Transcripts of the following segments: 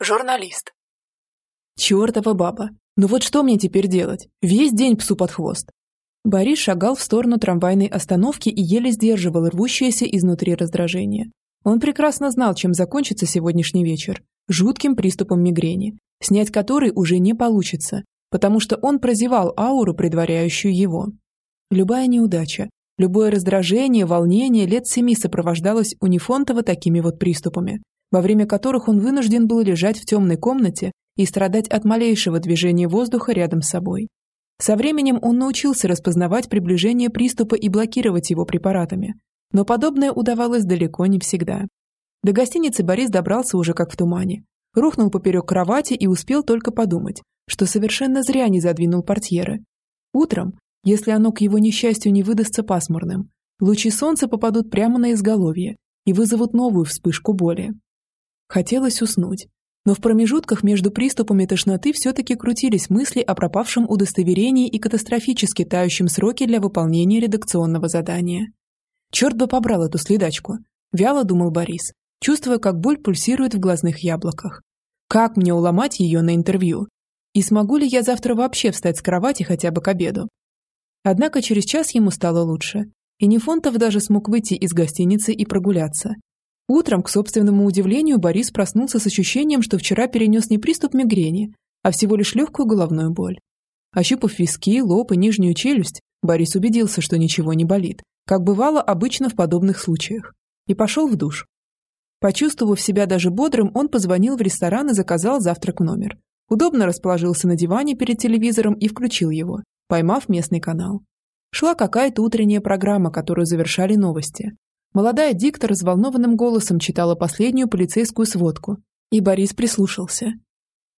Журналист. Чёртова баба. Ну вот что мне теперь делать? Весь день псу под хвост. Борис шагал в сторону трамвайной остановки и еле сдерживал рвущееся изнутри раздражение. Он прекрасно знал, чем закончится сегодняшний вечер. Жутким приступом мигрени, снять который уже не получится, потому что он прозевал ауру, предваряющую его. Любая неудача, любое раздражение, волнение лет семи сопровождалось у Нефонтова такими вот приступами, во время которых он вынужден был лежать в темной комнате и страдать от малейшего движения воздуха рядом с собой. Со временем он научился распознавать приближение приступа и блокировать его препаратами, но подобное удавалось далеко не всегда. До гостиницы Борис добрался уже как в тумане, рухнул поперек кровати и успел только подумать, что совершенно зря не задвинул портьеры. Утром, если оно к его несчастью не выдастся пасмурным, лучи солнца попадут прямо на изголовье и вызовут новую вспышку боли. Хотелось уснуть, но в промежутках между приступами тошноты все-таки крутились мысли о пропавшем удостоверении и катастрофически тающем сроке для выполнения редакционного задания. Черт бы побрал эту следачку, вяло думал Борис, чувствуя, как боль пульсирует в глазных яблоках. Как мне уломать ее на интервью? И смогу ли я завтра вообще встать с кровати хотя бы к обеду? Однако через час ему стало лучше, и Нефонтов даже смог выйти из гостиницы и прогуляться. Утром, к собственному удивлению, Борис проснулся с ощущением, что вчера перенес не приступ мигрени, а всего лишь легкую головную боль. Ощупав виски, лоб и нижнюю челюсть, Борис убедился, что ничего не болит, как бывало обычно в подобных случаях, и пошел в душ. Почувствовав себя даже бодрым, он позвонил в ресторан и заказал завтрак в номер. Удобно расположился на диване перед телевизором и включил его, поймав местный канал. Шла какая-то утренняя программа, которую завершали новости. Молодая диктор взволнованным голосом читала последнюю полицейскую сводку, и Борис прислушался.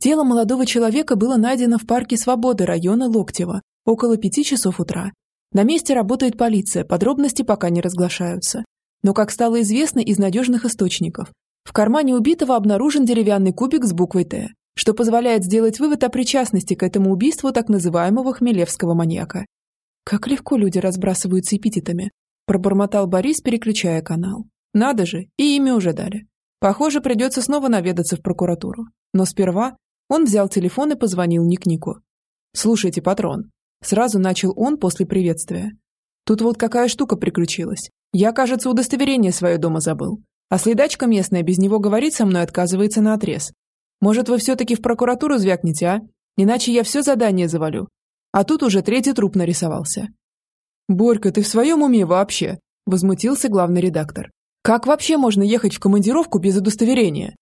Тело молодого человека было найдено в парке Свободы района Локтева около пяти часов утра. На месте работает полиция, подробности пока не разглашаются. Но, как стало известно из надежных источников, в кармане убитого обнаружен деревянный кубик с буквой «Т», что позволяет сделать вывод о причастности к этому убийству так называемого хмелевского маньяка. Как легко люди разбрасываются эпитетами, пробормотал Борис, переключая канал. Надо же, и имя уже дали. Похоже, придется снова наведаться в прокуратуру. Но сперва он взял телефон и позвонил Ник-Нику. «Слушайте, патрон». Сразу начал он после приветствия. «Тут вот какая штука приключилась. Я, кажется, удостоверение свое дома забыл. А следачка местная без него говорит со мной отказывается на отрез. Может, вы все-таки в прокуратуру звякнете, а? Иначе я все задание завалю. А тут уже третий труп нарисовался». «Борька, ты в своем уме вообще?» – возмутился главный редактор. «Как вообще можно ехать в командировку без удостоверения?»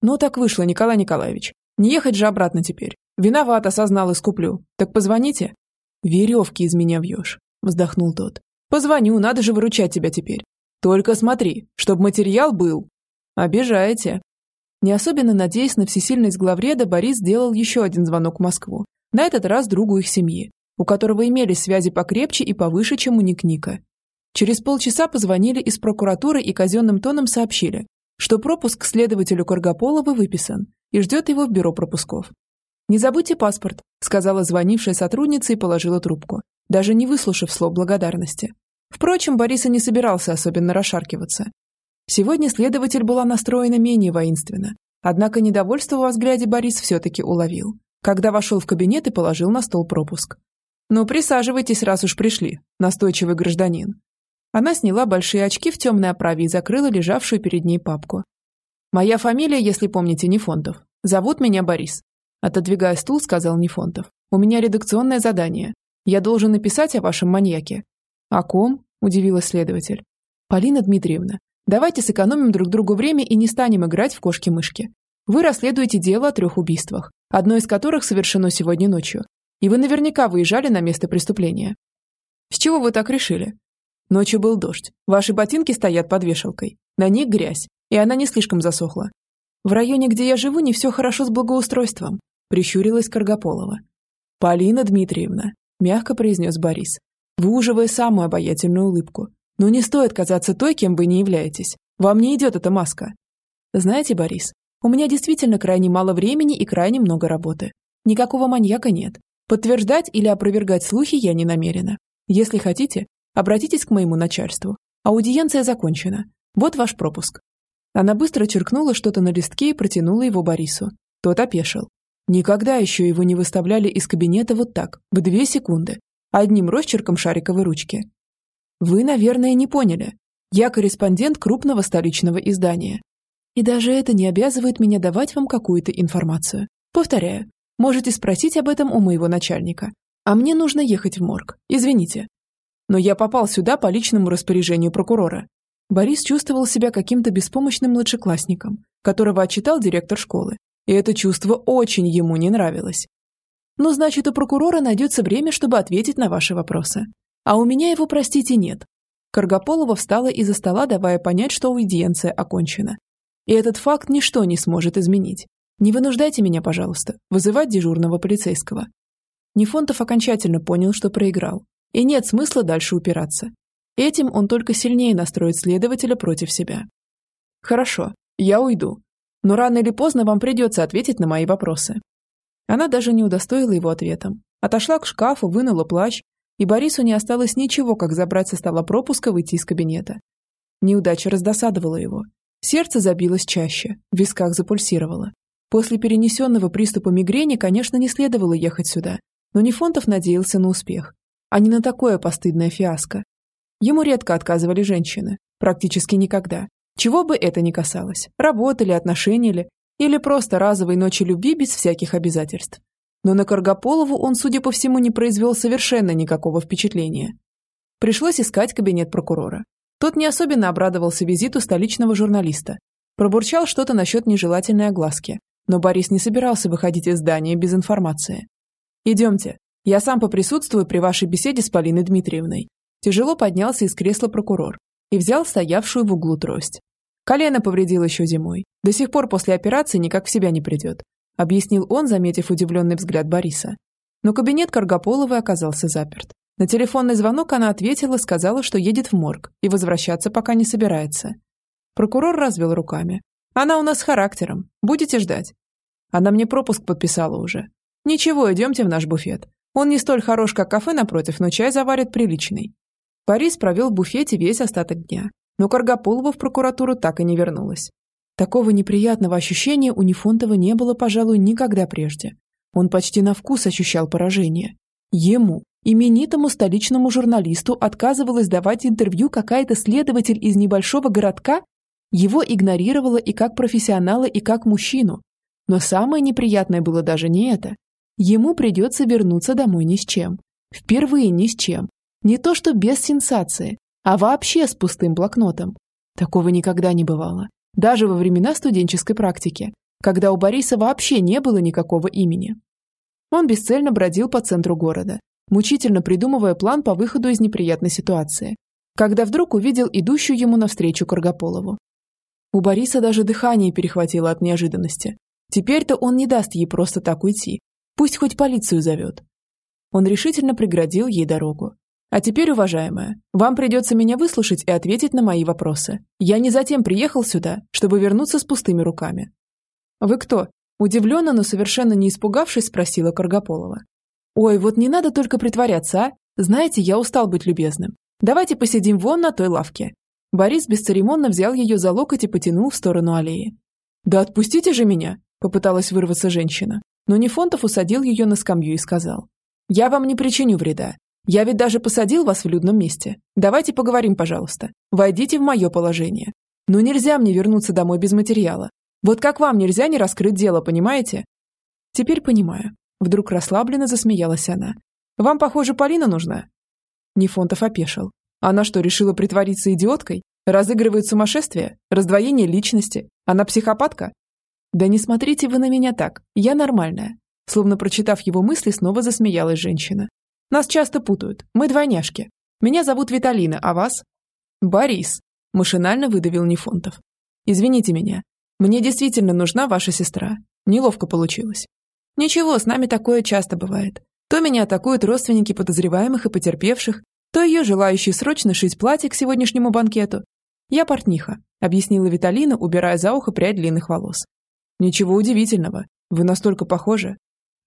«Ну, так вышло, Николай Николаевич. Не ехать же обратно теперь. Виноват, осознал и скуплю. Так позвоните». «Веревки из меня вьешь», – вздохнул тот. Позвоню, надо же выручать тебя теперь. Только смотри, чтобы материал был. Обижаете. Не особенно надеясь на всесильность главреда, Борис сделал еще один звонок в Москву. На этот раз другу их семьи, у которого имелись связи покрепче и повыше, чем у Ник-Ника. Через полчаса позвонили из прокуратуры и казенным тоном сообщили, что пропуск следователю Каргополова выписан и ждет его в бюро пропусков. «Не забудьте паспорт», – сказала звонившая сотрудница и положила трубку, даже не выслушав слов благодарности. Впрочем, Борис и не собирался особенно расшаркиваться. Сегодня следователь была настроена менее воинственно, однако недовольство во взгляде Борис все-таки уловил, когда вошел в кабинет и положил на стол пропуск. «Ну, присаживайтесь, раз уж пришли, настойчивый гражданин». Она сняла большие очки в темной оправе и закрыла лежавшую перед ней папку. «Моя фамилия, если помните, Нефонтов. Зовут меня Борис». Отодвигая стул, сказал Нефонтов. «У меня редакционное задание. Я должен написать о вашем маньяке. «О ком?» – удивилась следователь. «Полина Дмитриевна, давайте сэкономим друг другу время и не станем играть в кошки-мышки. Вы расследуете дело о трех убийствах, одно из которых совершено сегодня ночью. И вы наверняка выезжали на место преступления. С чего вы так решили? Ночью был дождь. Ваши ботинки стоят под вешалкой. На них грязь, и она не слишком засохла. В районе, где я живу, не все хорошо с благоустройством, прищурилась Каргополова. Полина Дмитриевна, мягко произнес Борис, выуживая самую обаятельную улыбку. «Но не стоит казаться той, кем вы не являетесь. Вам не идет эта маска». «Знаете, Борис, у меня действительно крайне мало времени и крайне много работы. Никакого маньяка нет. Подтверждать или опровергать слухи я не намерена. Если хотите, обратитесь к моему начальству. Аудиенция закончена. Вот ваш пропуск». Она быстро черкнула что-то на листке и протянула его Борису. Тот опешил. Никогда еще его не выставляли из кабинета вот так, в две секунды, одним росчерком шариковой ручки. Вы, наверное, не поняли. Я корреспондент крупного столичного издания. И даже это не обязывает меня давать вам какую-то информацию. Повторяю, можете спросить об этом у моего начальника. А мне нужно ехать в морг. Извините. Но я попал сюда по личному распоряжению прокурора. Борис чувствовал себя каким-то беспомощным младшеклассником, которого отчитал директор школы. И это чувство очень ему не нравилось. Ну, значит, у прокурора найдется время, чтобы ответить на ваши вопросы. А у меня его, простите, нет. Каргополова встала из-за стола, давая понять, что аудиенция окончена. И этот факт ничто не сможет изменить. Не вынуждайте меня, пожалуйста, вызывать дежурного полицейского. Нефонтов окончательно понял, что проиграл. И нет смысла дальше упираться. Этим он только сильнее настроит следователя против себя. Хорошо, я уйду. Но рано или поздно вам придется ответить на мои вопросы. Она даже не удостоила его ответом. Отошла к шкафу, вынула плащ, и Борису не осталось ничего, как забрать со стола пропуска выйти из кабинета. Неудача раздосадовала его. Сердце забилось чаще, в висках запульсировало. После перенесенного приступа мигрени, конечно, не следовало ехать сюда, но Нефонтов надеялся на успех, а не на такое постыдное фиаско. Ему редко отказывали женщины, практически никогда. Чего бы это ни касалось, работы ли, отношения ли, или просто разовой ночи любви без всяких обязательств. Но на Каргополову он, судя по всему, не произвел совершенно никакого впечатления. Пришлось искать кабинет прокурора. Тот не особенно обрадовался визиту столичного журналиста. Пробурчал что-то насчет нежелательной огласки. Но Борис не собирался выходить из здания без информации. «Идемте. Я сам поприсутствую при вашей беседе с Полиной Дмитриевной». Тяжело поднялся из кресла прокурор и взял стоявшую в углу трость. Колено повредил еще зимой. До сих пор после операции никак в себя не придет», – объяснил он, заметив удивленный взгляд Бориса. Но кабинет Каргополовой оказался заперт. На телефонный звонок она ответила, сказала, что едет в морг и возвращаться пока не собирается. Прокурор развел руками. «Она у нас с характером. Будете ждать?» Она мне пропуск подписала уже. «Ничего, идемте в наш буфет. Он не столь хорош, как кафе напротив, но чай заварит приличный». Борис провел в буфете весь остаток дня, но Каргополова в прокуратуру так и не вернулась. Такого неприятного ощущения у Нефонтова не было, пожалуй, никогда прежде. Он почти на вкус ощущал поражение. Ему, Именитому столичному журналисту отказывалась давать интервью какая-то следователь из небольшого городка? Его игнорировала и как профессионала, и как мужчину. Но самое неприятное было даже не это. Ему придется вернуться домой ни с чем. Впервые ни с чем. Не то что без сенсации, а вообще с пустым блокнотом. Такого никогда не бывало. Даже во времена студенческой практики, когда у Бориса вообще не было никакого имени. Он бесцельно бродил по центру города, мучительно придумывая план по выходу из неприятной ситуации, когда вдруг увидел идущую ему навстречу Каргополову. У Бориса даже дыхание перехватило от неожиданности. Теперь-то он не даст ей просто так уйти. Пусть хоть полицию зовет. Он решительно преградил ей дорогу. А теперь, уважаемая, вам придется меня выслушать и ответить на мои вопросы. Я не затем приехал сюда, чтобы вернуться с пустыми руками. Вы кто? Удивленно, но совершенно не испугавшись, спросила Каргополова. «Ой, вот не надо только притворяться, а? Знаете, я устал быть любезным. Давайте посидим вон на той лавке». Борис бесцеремонно взял ее за локоть и потянул в сторону аллеи. «Да отпустите же меня!» – попыталась вырваться женщина. Но Нефонтов усадил ее на скамью и сказал. «Я вам не причиню вреда. Я ведь даже посадил вас в людном месте. Давайте поговорим, пожалуйста. Войдите в мое положение. Но нельзя мне вернуться домой без материала. Вот как вам нельзя не раскрыть дело, понимаете?» «Теперь понимаю. Вдруг расслабленно засмеялась она. «Вам, похоже, Полина нужна?» Нефонтов опешил. Она что, решила притвориться идиоткой? Разыгрывает сумасшествие? Раздвоение личности? Она психопатка? Да не смотрите вы на меня так. Я нормальная. Словно прочитав его мысли, снова засмеялась женщина. Нас часто путают. Мы двойняшки. Меня зовут Виталина, а вас? Борис. Машинально выдавил Нефонтов. Извините меня. Мне действительно нужна ваша сестра. Неловко получилось. Ничего, с нами такое часто бывает. То меня атакуют родственники подозреваемых и потерпевших, то ее желающие срочно шить платье к сегодняшнему банкету. Я портниха, объяснила Виталина, убирая за ухо прядь длинных волос. Ничего удивительного, вы настолько похожи.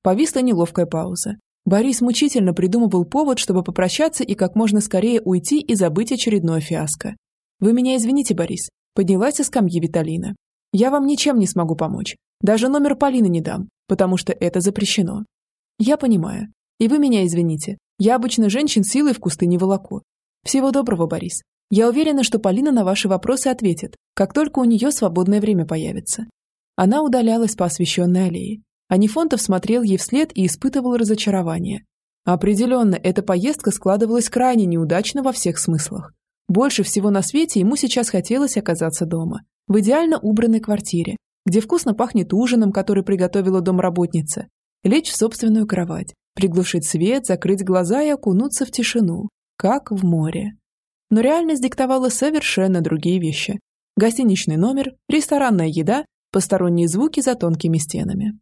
Повисла неловкая пауза. Борис мучительно придумывал повод, чтобы попрощаться и как можно скорее уйти и забыть очередное фиаско. Вы меня извините, Борис. Поднялась из скамьи Виталина. Я вам ничем не смогу помочь. Даже номер Полины не дам, потому что это запрещено. Я понимаю. И вы меня извините. Я обычно женщин силой в кусты не волоку. Всего доброго, Борис. Я уверена, что Полина на ваши вопросы ответит, как только у нее свободное время появится. Она удалялась по освещенной аллее. Анифонтов смотрел ей вслед и испытывал разочарование. Определенно, эта поездка складывалась крайне неудачно во всех смыслах. Больше всего на свете ему сейчас хотелось оказаться дома, в идеально убранной квартире, где вкусно пахнет ужином, который приготовила домработница, лечь в собственную кровать, приглушить свет, закрыть глаза и окунуться в тишину, как в море. Но реальность диктовала совершенно другие вещи. Гостиничный номер, ресторанная еда, посторонние звуки за тонкими стенами.